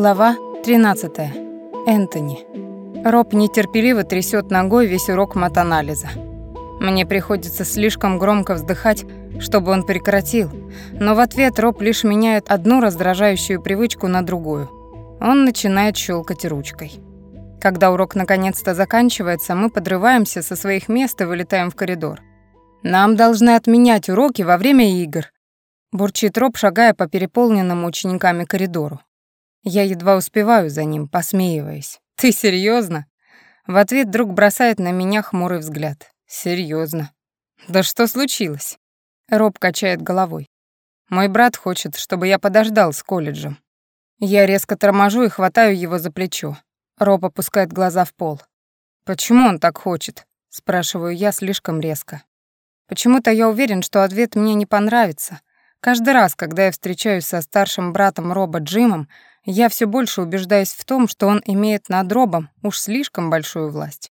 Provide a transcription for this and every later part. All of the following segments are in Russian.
Глава 13. Энтони. Роб нетерпеливо трясет ногой весь урок матанализа. Мне приходится слишком громко вздыхать, чтобы он прекратил, но в ответ Роб лишь меняет одну раздражающую привычку на другую. Он начинает щелкать ручкой. Когда урок наконец-то заканчивается, мы подрываемся со своих мест и вылетаем в коридор. Нам должны отменять уроки во время игр. Бурчит Роб, шагая по переполненному учениками коридору. Я едва успеваю за ним, посмеиваясь. «Ты серьезно? В ответ друг бросает на меня хмурый взгляд. Серьезно. «Да что случилось?» Роб качает головой. «Мой брат хочет, чтобы я подождал с колледжем». Я резко торможу и хватаю его за плечо. Роб опускает глаза в пол. «Почему он так хочет?» — спрашиваю я слишком резко. Почему-то я уверен, что ответ мне не понравится. Каждый раз, когда я встречаюсь со старшим братом Роба Джимом, я все больше убеждаюсь в том, что он имеет над Робом уж слишком большую власть.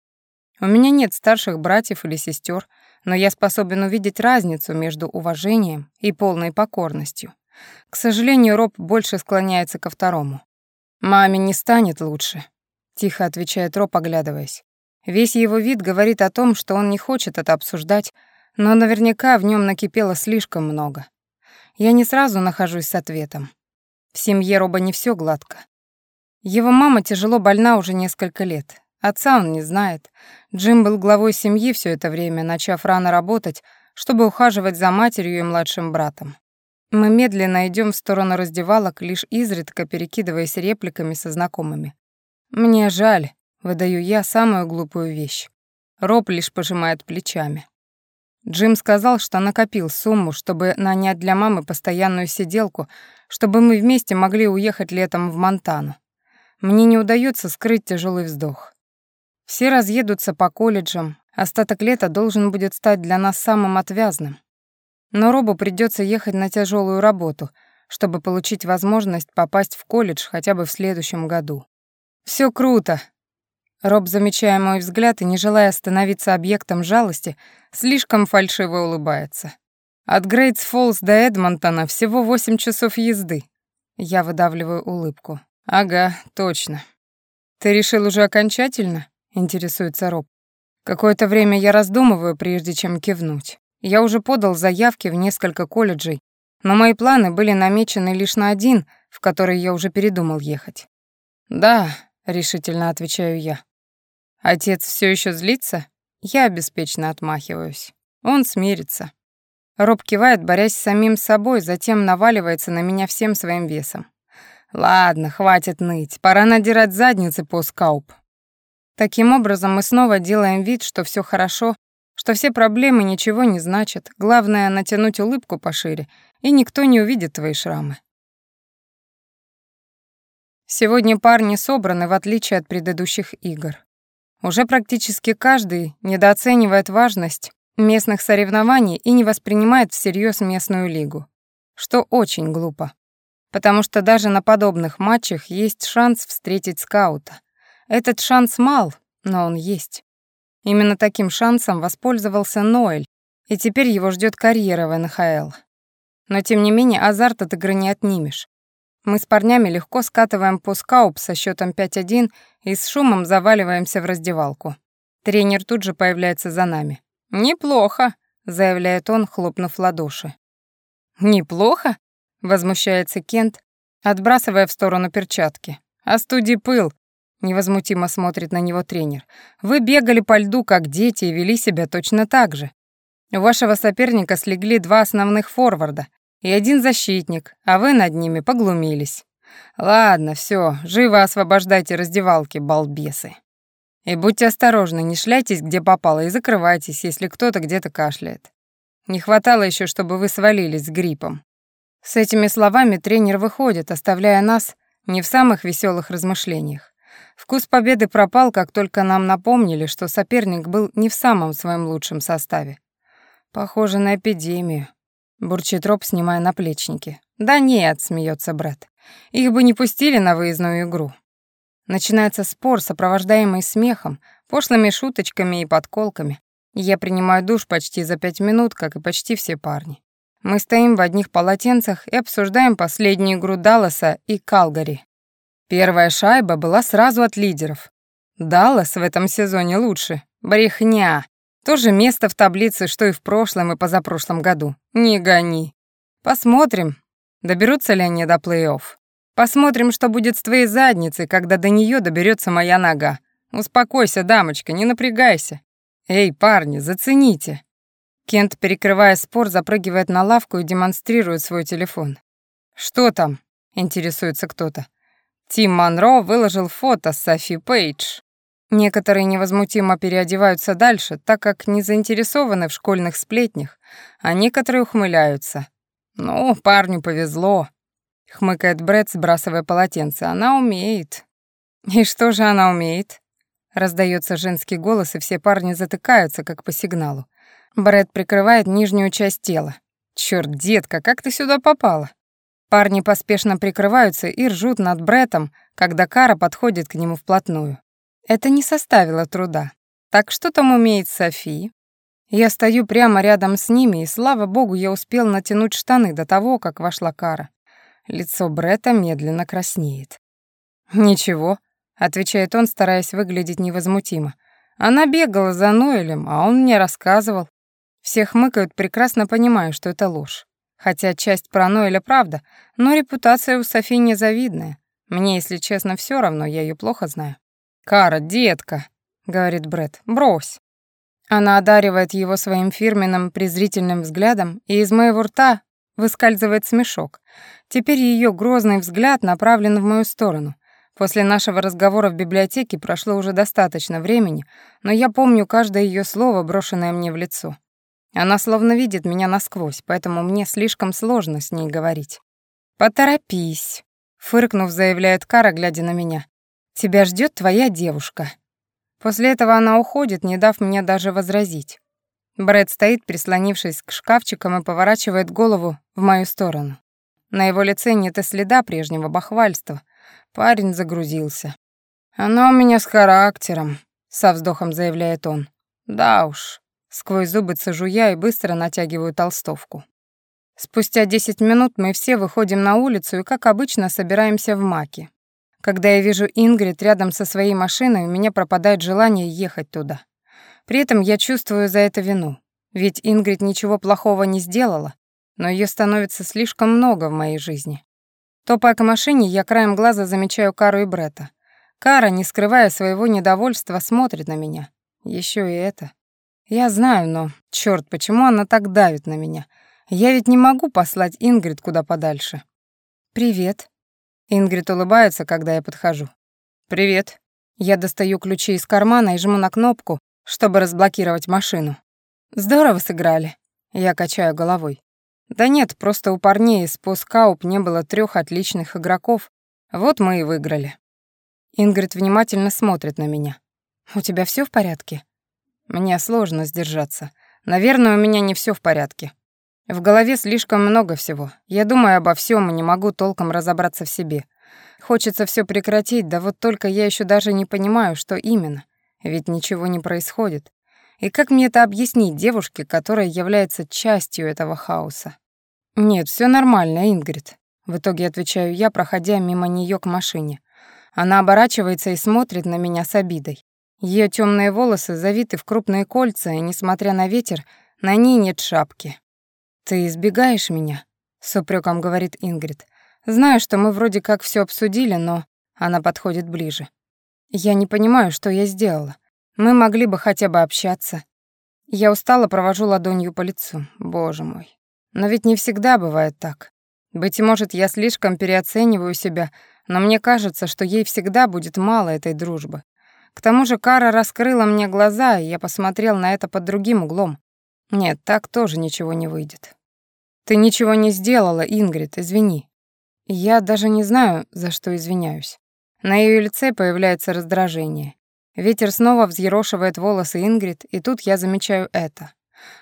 У меня нет старших братьев или сестер, но я способен увидеть разницу между уважением и полной покорностью. К сожалению, Роб больше склоняется ко второму. «Маме не станет лучше», — тихо отвечает Роб, оглядываясь. Весь его вид говорит о том, что он не хочет это обсуждать, но наверняка в нем накипело слишком много. Я не сразу нахожусь с ответом. В семье Роба не все гладко. Его мама тяжело больна уже несколько лет. Отца он не знает. Джим был главой семьи все это время, начав рано работать, чтобы ухаживать за матерью и младшим братом. Мы медленно идем в сторону раздевалок, лишь изредка перекидываясь репликами со знакомыми. «Мне жаль», — выдаю я самую глупую вещь. Роб лишь пожимает плечами. Джим сказал, что накопил сумму, чтобы нанять для мамы постоянную сиделку, чтобы мы вместе могли уехать летом в Монтану. Мне не удается скрыть тяжелый вздох. Все разъедутся по колледжам, остаток лета должен будет стать для нас самым отвязным. Но Робу придется ехать на тяжелую работу, чтобы получить возможность попасть в колледж хотя бы в следующем году. Все круто, Роб, замечая мой взгляд и не желая становиться объектом жалости, слишком фальшиво улыбается. От Грейтс Фоллс до Эдмонтона всего восемь часов езды. Я выдавливаю улыбку. Ага, точно. Ты решил уже окончательно? Интересуется Роб. Какое-то время я раздумываю, прежде чем кивнуть. Я уже подал заявки в несколько колледжей, но мои планы были намечены лишь на один, в который я уже передумал ехать. Да, решительно отвечаю я. Отец все еще злится? Я беспечно отмахиваюсь. Он смирится. Роб кивает, борясь с самим собой, затем наваливается на меня всем своим весом. Ладно, хватит ныть, пора надирать задницы по скауп. Таким образом, мы снова делаем вид, что все хорошо, что все проблемы ничего не значат, главное — натянуть улыбку пошире, и никто не увидит твои шрамы. Сегодня парни собраны, в отличие от предыдущих игр. Уже практически каждый недооценивает важность местных соревнований и не воспринимает всерьез местную лигу, что очень глупо. Потому что даже на подобных матчах есть шанс встретить скаута. Этот шанс мал, но он есть. Именно таким шансом воспользовался Ноэль, и теперь его ждет карьера в НХЛ. Но тем не менее азарт от игры не отнимешь. Мы с парнями легко скатываем по скауп со счетом 5-1 и с шумом заваливаемся в раздевалку. Тренер тут же появляется за нами. «Неплохо», — заявляет он, хлопнув ладоши. «Неплохо?» — возмущается Кент, отбрасывая в сторону перчатки. «Остуди пыл», — невозмутимо смотрит на него тренер. «Вы бегали по льду, как дети, и вели себя точно так же. У вашего соперника слегли два основных форварда, и один защитник, а вы над ними поглумились. Ладно, все, живо освобождайте раздевалки, балбесы. И будьте осторожны, не шляйтесь где попало и закрывайтесь, если кто-то где-то кашляет. Не хватало еще, чтобы вы свалились с гриппом. С этими словами тренер выходит, оставляя нас не в самых веселых размышлениях. Вкус победы пропал, как только нам напомнили, что соперник был не в самом своем лучшем составе. Похоже на эпидемию. Бурчит Роб, снимая наплечники. «Да нет», — смеется брат. «Их бы не пустили на выездную игру». Начинается спор, сопровождаемый смехом, пошлыми шуточками и подколками. Я принимаю душ почти за пять минут, как и почти все парни. Мы стоим в одних полотенцах и обсуждаем последнюю игру Далласа и Калгари. Первая шайба была сразу от лидеров. Даллас в этом сезоне лучше. Брехня. Тоже место в таблице, что и в прошлом и позапрошлом году. Не гони. Посмотрим, доберутся ли они до плей-офф. Посмотрим, что будет с твоей задницей, когда до нее доберется моя нога. Успокойся, дамочка, не напрягайся. Эй, парни, зацените. Кент, перекрывая спор, запрыгивает на лавку и демонстрирует свой телефон. «Что там?» — интересуется кто-то. Тим Монро выложил фото с Софи Пейдж. Некоторые невозмутимо переодеваются дальше, так как не заинтересованы в школьных сплетнях, а некоторые ухмыляются. «Ну, парню повезло», — хмыкает Брэд, сбрасывая полотенце. «Она умеет». «И что же она умеет?» Раздается женский голос, и все парни затыкаются, как по сигналу. Брэд прикрывает нижнюю часть тела. «Чёрт, детка, как ты сюда попала?» Парни поспешно прикрываются и ржут над Бреттом, когда Кара подходит к нему вплотную. Это не составило труда. Так что там умеет Софи? Я стою прямо рядом с ними, и, слава богу, я успел натянуть штаны до того, как вошла Кара. Лицо Бретта медленно краснеет. «Ничего», — отвечает он, стараясь выглядеть невозмутимо. «Она бегала за Ноэлем, а он мне рассказывал». Все хмыкают, прекрасно понимая, что это ложь. Хотя часть про Ноэля правда, но репутация у Софи незавидная. Мне, если честно, все равно, я ее плохо знаю. «Кара, детка», — говорит Бред, — «брось». Она одаривает его своим фирменным презрительным взглядом, и из моего рта выскальзывает смешок. Теперь ее грозный взгляд направлен в мою сторону. После нашего разговора в библиотеке прошло уже достаточно времени, но я помню каждое ее слово, брошенное мне в лицо. Она словно видит меня насквозь, поэтому мне слишком сложно с ней говорить. «Поторопись», — фыркнув, заявляет Кара, глядя на меня. «Тебя ждет твоя девушка». После этого она уходит, не дав мне даже возразить. Брэд стоит, прислонившись к шкафчикам и поворачивает голову в мою сторону. На его лице нет и следа прежнего бахвальства. Парень загрузился. «Она у меня с характером», — со вздохом заявляет он. «Да уж, Сквозь зубы цежу я и быстро натягиваю толстовку. Спустя 10 минут мы все выходим на улицу и, как обычно, собираемся в Маке. Когда я вижу Ингрид рядом со своей машиной, у меня пропадает желание ехать туда. При этом я чувствую за это вину. Ведь Ингрид ничего плохого не сделала, но ее становится слишком много в моей жизни. Топая к машине, я краем глаза замечаю Кару и Брета. Кара, не скрывая своего недовольства, смотрит на меня. Еще и это. Я знаю, но, черт, почему она так давит на меня? Я ведь не могу послать Ингрид куда подальше. Привет. Ингрид улыбается, когда я подхожу. Привет. Я достаю ключи из кармана и жму на кнопку, чтобы разблокировать машину. Здорово сыграли. Я качаю головой. Да нет, просто у парней из Поскауп не было трех отличных игроков. Вот мы и выиграли. Ингрид внимательно смотрит на меня. У тебя все в порядке? Мне сложно сдержаться. Наверное, у меня не все в порядке. В голове слишком много всего. Я думаю обо всем и не могу толком разобраться в себе. Хочется все прекратить, да вот только я еще даже не понимаю, что именно. Ведь ничего не происходит. И как мне это объяснить девушке, которая является частью этого хаоса? Нет, все нормально, Ингрид. В итоге отвечаю я, проходя мимо нее к машине. Она оборачивается и смотрит на меня с обидой. Ее темные волосы завиты в крупные кольца, и, несмотря на ветер, на ней нет шапки. «Ты избегаешь меня?» — с упреком говорит Ингрид. «Знаю, что мы вроде как все обсудили, но...» Она подходит ближе. «Я не понимаю, что я сделала. Мы могли бы хотя бы общаться». Я устало провожу ладонью по лицу. Боже мой. Но ведь не всегда бывает так. Быть может, я слишком переоцениваю себя, но мне кажется, что ей всегда будет мало этой дружбы. К тому же Кара раскрыла мне глаза, и я посмотрел на это под другим углом. Нет, так тоже ничего не выйдет. Ты ничего не сделала, Ингрид, извини. Я даже не знаю, за что извиняюсь. На ее лице появляется раздражение. Ветер снова взъерошивает волосы Ингрид, и тут я замечаю это.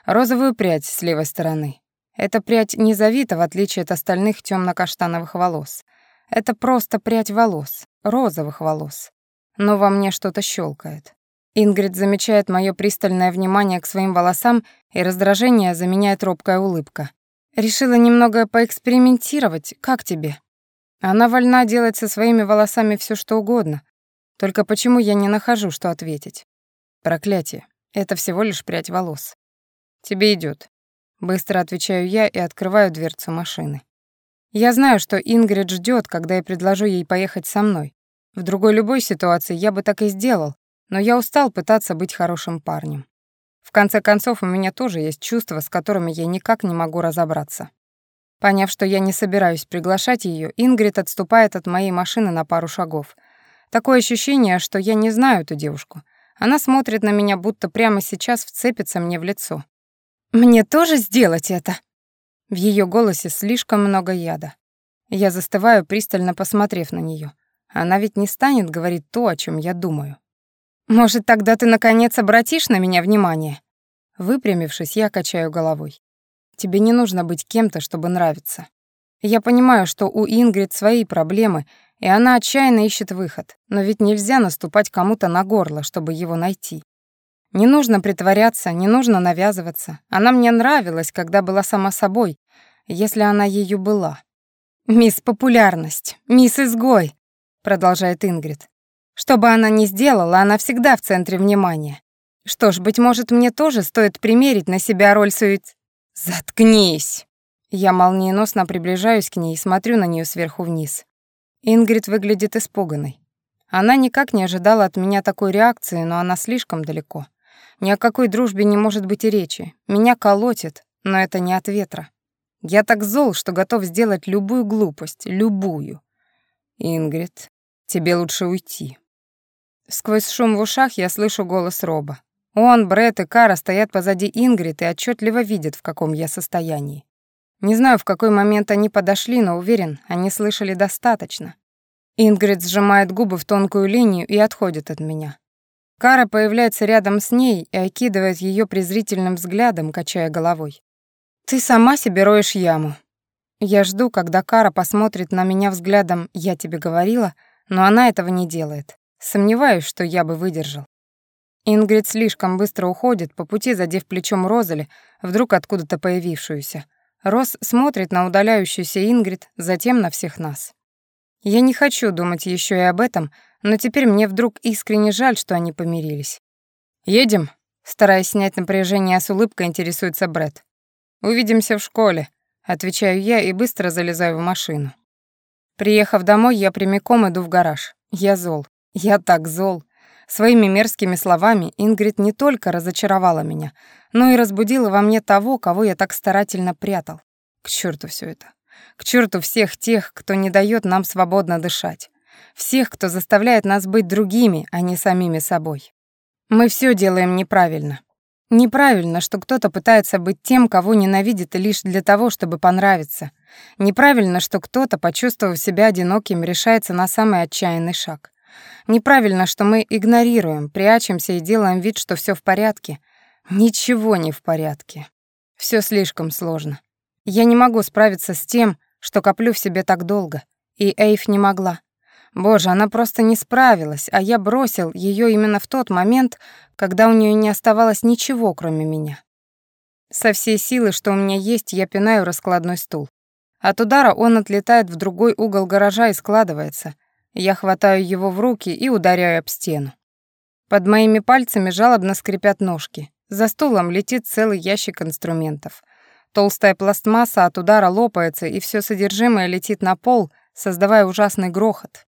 Розовую прядь с левой стороны. Эта прядь не завита, в отличие от остальных темно каштановых волос. Это просто прядь волос, розовых волос но во мне что-то щелкает. Ингрид замечает мое пристальное внимание к своим волосам, и раздражение заменяет робкая улыбка. «Решила немного поэкспериментировать. Как тебе?» Она вольна делать со своими волосами все, что угодно. Только почему я не нахожу, что ответить? Проклятие. Это всего лишь прядь волос. Тебе идет. Быстро отвечаю я и открываю дверцу машины. Я знаю, что Ингрид ждет, когда я предложу ей поехать со мной. В другой любой ситуации я бы так и сделал, но я устал пытаться быть хорошим парнем. В конце концов, у меня тоже есть чувства, с которыми я никак не могу разобраться. Поняв, что я не собираюсь приглашать ее, Ингрид отступает от моей машины на пару шагов. Такое ощущение, что я не знаю эту девушку. Она смотрит на меня, будто прямо сейчас вцепится мне в лицо. «Мне тоже сделать это?» В ее голосе слишком много яда. Я застываю, пристально посмотрев на нее. Она ведь не станет говорить то, о чем я думаю. «Может, тогда ты, наконец, обратишь на меня внимание?» Выпрямившись, я качаю головой. «Тебе не нужно быть кем-то, чтобы нравиться. Я понимаю, что у Ингрид свои проблемы, и она отчаянно ищет выход, но ведь нельзя наступать кому-то на горло, чтобы его найти. Не нужно притворяться, не нужно навязываться. Она мне нравилась, когда была сама собой, если она ею была. «Мисс Популярность, мисс Изгой», — продолжает Ингрид. «Что бы она ни сделала, она всегда в центре внимания. Что ж, быть может, мне тоже стоит примерить на себя роль сует...» «Заткнись!» Я молниеносно приближаюсь к ней и смотрю на нее сверху вниз. Ингрид выглядит испуганной. Она никак не ожидала от меня такой реакции, но она слишком далеко. Ни о какой дружбе не может быть и речи. Меня колотит, но это не от ветра. Я так зол, что готов сделать любую глупость, любую. Ингрид, тебе лучше уйти. Сквозь шум в ушах я слышу голос Роба. Он, Брэд и Кара стоят позади Ингрид и отчетливо видят, в каком я состоянии. Не знаю, в какой момент они подошли, но уверен, они слышали достаточно. Ингрид сжимает губы в тонкую линию и отходит от меня. Кара появляется рядом с ней и окидывает ее презрительным взглядом, качая головой. «Ты сама себе роешь яму». Я жду, когда Кара посмотрит на меня взглядом «я тебе говорила», но она этого не делает. Сомневаюсь, что я бы выдержал. Ингрид слишком быстро уходит, по пути задев плечом Розали, вдруг откуда-то появившуюся. Роз смотрит на удаляющуюся Ингрид, затем на всех нас. Я не хочу думать еще и об этом, но теперь мне вдруг искренне жаль, что они помирились. «Едем?» — стараясь снять напряжение, с улыбкой интересуется Брэд. «Увидимся в школе», — отвечаю я и быстро залезаю в машину. Приехав домой, я прямиком иду в гараж. Я зол. Я так зол. Своими мерзкими словами Ингрид не только разочаровала меня, но и разбудила во мне того, кого я так старательно прятал. К черту все это. К черту всех тех, кто не дает нам свободно дышать всех, кто заставляет нас быть другими, а не самими собой. Мы все делаем неправильно. Неправильно, что кто-то пытается быть тем, кого ненавидит лишь для того, чтобы понравиться. Неправильно, что кто-то, почувствовав себя одиноким, решается на самый отчаянный шаг. Неправильно, что мы игнорируем, прячемся и делаем вид, что все в порядке. Ничего не в порядке. Все слишком сложно. Я не могу справиться с тем, что коплю в себе так долго. И Эйв не могла. Боже, она просто не справилась, а я бросил ее именно в тот момент, когда у нее не оставалось ничего, кроме меня. Со всей силы, что у меня есть, я пинаю раскладной стул. От удара он отлетает в другой угол гаража и складывается. Я хватаю его в руки и ударяю об стену. Под моими пальцами жалобно скрипят ножки. За стулом летит целый ящик инструментов. Толстая пластмасса от удара лопается, и все содержимое летит на пол, создавая ужасный грохот.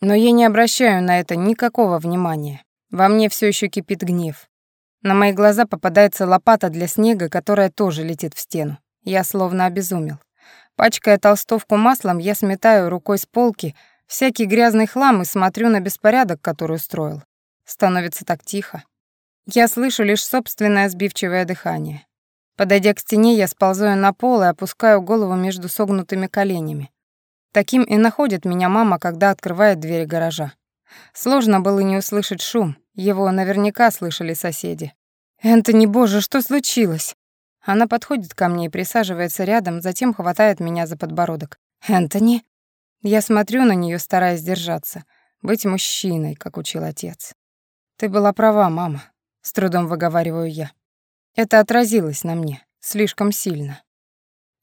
Но я не обращаю на это никакого внимания. Во мне все еще кипит гнев. На мои глаза попадается лопата для снега, которая тоже летит в стену. Я словно обезумел. Пачкая толстовку маслом, я сметаю рукой с полки всякий грязный хлам и смотрю на беспорядок, который устроил. Становится так тихо. Я слышу лишь собственное сбивчивое дыхание. Подойдя к стене, я сползаю на пол и опускаю голову между согнутыми коленями. Таким и находит меня мама, когда открывает двери гаража. Сложно было не услышать шум, его наверняка слышали соседи. «Энтони, боже, что случилось?» Она подходит ко мне и присаживается рядом, затем хватает меня за подбородок. «Энтони?» Я смотрю на нее, стараясь держаться. Быть мужчиной, как учил отец. «Ты была права, мама», — с трудом выговариваю я. Это отразилось на мне слишком сильно.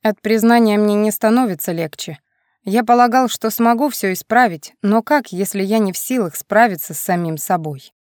От признания мне не становится легче, Я полагал, что смогу все исправить, но как, если я не в силах справиться с самим собой?